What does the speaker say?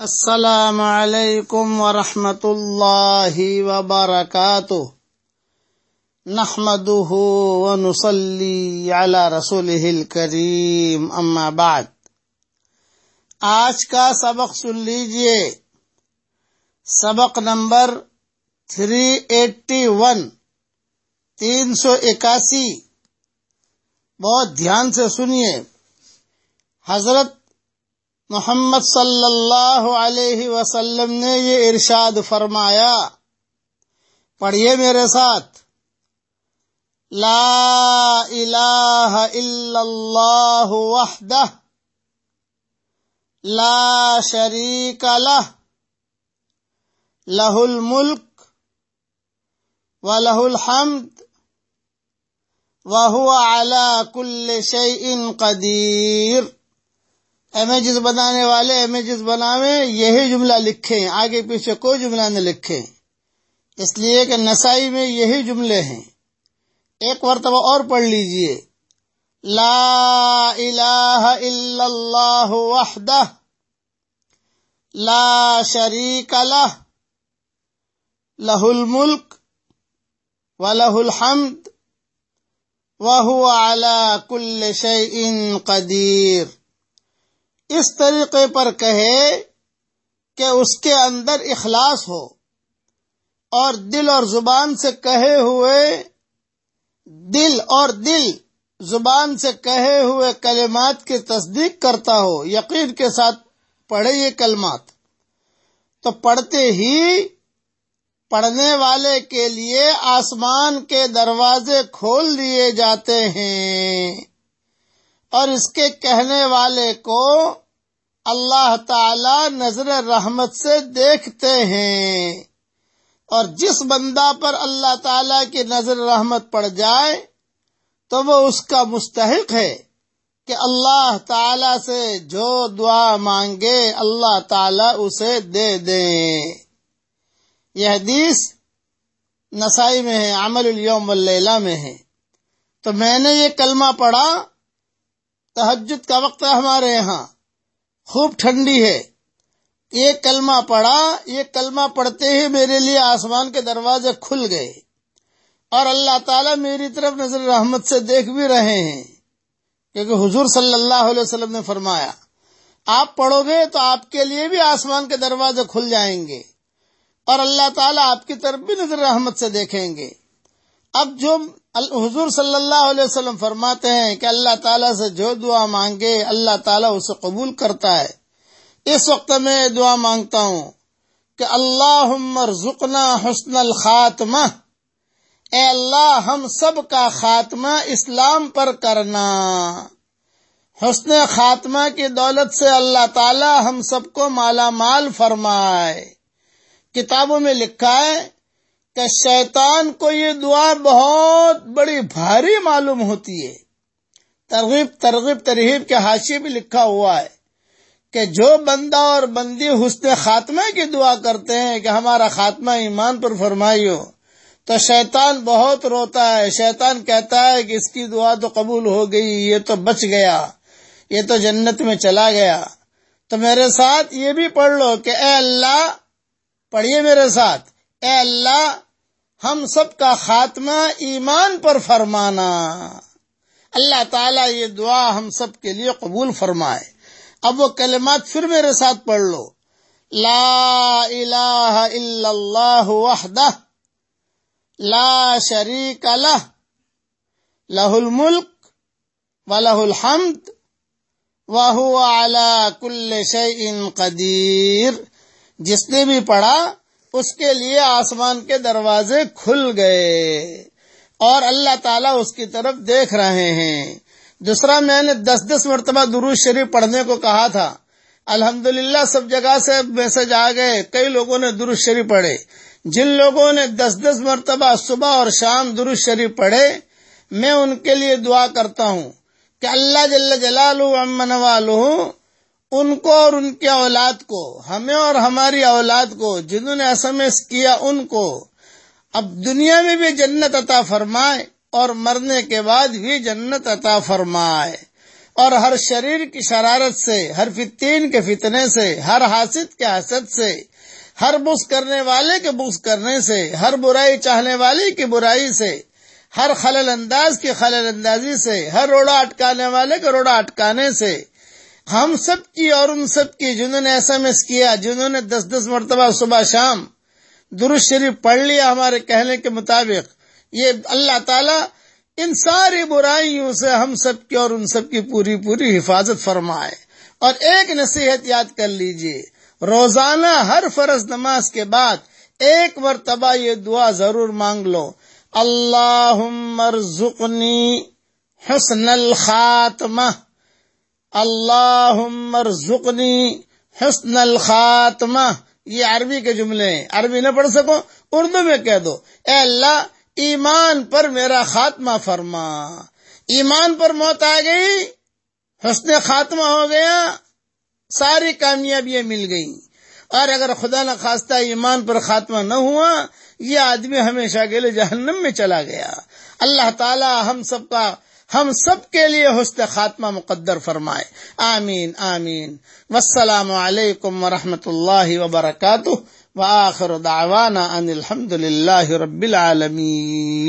السلام علیکم ورحمۃ اللہ وبرکاتہ۔ نحمده ونصلي على رسوله الكريم اما بعد۔ آج کا سبق سن لیجیے۔ سبق نمبر 381 تین سو اکاسی۔ بہت دھیان سے سنیے۔ حضرت محمد صلی اللہ علیہ وسلم نے یہ ارشاد فرمایا، پڑھیے میرے ساتھ۔ لا الہ الا اللہ وحدہ، لا شریک لہ لہ الملک ولہ الحمد وهو على كل شيء قدیر۔ امیجز بنانے والے امیجز بناوے، یہی جملہ لکھیں، آگے پیچھے کوئی جملہ نہ لکھیں۔ اس لیے کہ نسائی میں یہی جملے ہیں۔ ایک مرتبہ اور پڑھ لیجیے۔ لا الہ الا اللہ وحدہ۔ لا شریک لہ۔ لہ الملک ولہ الحمد۔ وهو على كل شيء قدیر۔ اس طریقے پر کہے کہ اس کے اندر اخلاص ہو اور دل اور زبان سے کہے ہوئے دل اور دل زبان سے کہے ہوئے کلمات کی تصدیق کرتا ہو، یقین کے ساتھ پڑھے یہ کلمات۔ تو پڑھتے ہی پڑھنے والے کے لیے آسمان کے دروازے کھول دیے جاتے ہیں۔ اور اس کے کہنے والے کو اللہ تعالی نظر رحمت سے دیکھتے ہیں۔ اور جس بندہ پر اللہ تعالی کی نظر رحمت پڑ جائے، تو وہ اس کا مستحق ہے کہ اللہ تعالی سے جو دعا مانگے، اللہ تعالی اسے دے دیں۔ یہ حدیث نسائی میں ہے، عمل اليوم واللیلہ میں ہے۔ تو میں نے یہ کلمہ پڑھا تحجد کا وقت ہے ہمارے یہاں۔ خوب ٹھنڈی ہے۔ یہ کلمہ پڑھا یہ کلمہ پڑھتے ہی میرے لیے آسمان کے دروازے کھل گئے۔ اور اللہ تعالیٰ میری طرف نظر رحمت سے دیکھ بھی رہے ہیں۔ کیونکہ حضور صلی اللہ علیہ وسلم نے فرمایا، آپ پڑھو گے تو آپ کے لیے بھی آسمان کے دروازے کھل جائیں گے۔ اور اللہ تعالیٰ آپ کی طرف بھی نظر رحمت سے دیکھیں گے۔ اب جو حضور صلی اللہ علیہ وسلم فرماتے ہیں کہ اللہ تعالیٰ سے جو دعا مانگے، اللہ تعالیٰ اسے قبول کرتا ہے۔ اس وقت میں دعا مانگتا ہوں کہ اللہ رزقنا حسن الخاتمہ۔ اے اللہ، ہم سب کا خاتمہ اسلام پر کرنا۔ حسن خاتمہ کی دولت سے اللہ تعالی ہم سب کو مالا مال فرمائے۔ کتابوں میں لکھا ہے کہ شیطان کو یہ دعا بہت بڑی بھاری معلوم ہوتی ہے۔ ترغیب ترغیب ترغیب کے حاشی بھی لکھا ہوا ہے کہ جو بندہ اور بندی حسن خاتمہ کی دعا کرتے ہیں کہ ہمارا خاتمہ ایمان پر فرمائی ہو، تو شیطان بہت روتا ہے۔ شیطان کہتا ہے کہ اس کی دعا تو قبول ہو گئی، یہ تو بچ گیا، یہ تو جنت میں چلا گیا۔ تو میرے ساتھ یہ بھی پڑھ لو کہ اے اللہ، پڑھیے میرے ساتھ، اے اللہ ہم سب کا خاتمہ ایمان پر فرمانا۔ اللہ تعالیٰ یہ دعا ہم سب کے لیے قبول فرمائے۔ اب وہ کلمات پھر میرے ساتھ پڑھ لو۔ لا الہ الا اللہ وحدہ، لا شریک لہ لہ الملک ولہ الحمد وهو على كل شيء قدیر۔ جس نے بھی پڑھا اس کے لیے آسمان کے دروازے کھل گئے اور اللہ تعالیٰ اس کی طرف دیکھ رہے ہیں۔ دوسرا، میں نے دس دس مرتبہ دروز شریف پڑھنے کو کہا تھا۔ الحمدللہ، سب جگہ سے میسج آ گئے، کئی لوگوں نے درست شریف پڑھے۔ جن لوگوں نے دس دس مرتبہ صبح اور شام درست شریف پڑھے، میں ان کے لیے دعا کرتا ہوں کہ اللہ جل جلال امن والو ان کو اور ان کی اولاد کو، ہمیں اور ہماری اولاد کو، جنہوں نے ایس ایم ایس کیا ان کو۔ اب دنیا میں بھی جنت عطا فرمائے اور مرنے کے بعد بھی جنت عطا فرمائے۔ اور ہر شریر کی شرارت سے، ہر فتین کے فتنے سے، ہر حاسد کے حسد سے، ہر بس کرنے والے کے بس کرنے سے، ہر برائی چاہنے والے کی برائی سے، ہر خلل انداز کی خلل اندازی سے، ہر روڑا اٹکانے والے کے روڑا اٹکانے سے ہم سب کی اور ان سب کی جنہوں نے ایس ایم ایس کیا، جنہوں نے دس دس مرتبہ صبح شام درست شریف پڑھ لیا ہمارے کہنے کے مطابق، یہ اللہ تعالی ان ساری برائیوں سے ہم سب کی اور ان سب کی پوری پوری حفاظت فرمائے۔ اور ایک نصیحت یاد کر لیجیے، روزانہ ہر فرض نماز کے بعد ایک مرتبہ یہ دعا ضرور مانگ لو۔ اللہ مرزقنی حسن الخاتمہ۔ اللہ مرزقنی حسن الخاتمہ. یہ عربی کے جملے ہیں. عربی نہ پڑھ سکو، اردو میں کہہ دو. اے اللہ، ایمان پر میرا خاتمہ فرما. ایمان پر موت آ گئی، حسن خاتمہ ہو گیا، ساری کامیابیاں مل گئی اور اگر خدا نہ خواستہ ایمان پر خاتمہ نہ ہوا، یہ آدمی ہمیشہ کے لیے جہنم میں چلا گیا۔ اللہ تعالی ہم سب کا ہم سب کے لیے حسن خاتمہ مقدر فرمائے۔ آمین آمین۔ والسلام علیکم ورحمۃ اللہ وبرکاتہ۔ وآخر دعوانا ان الحمد للہ رب العالمین۔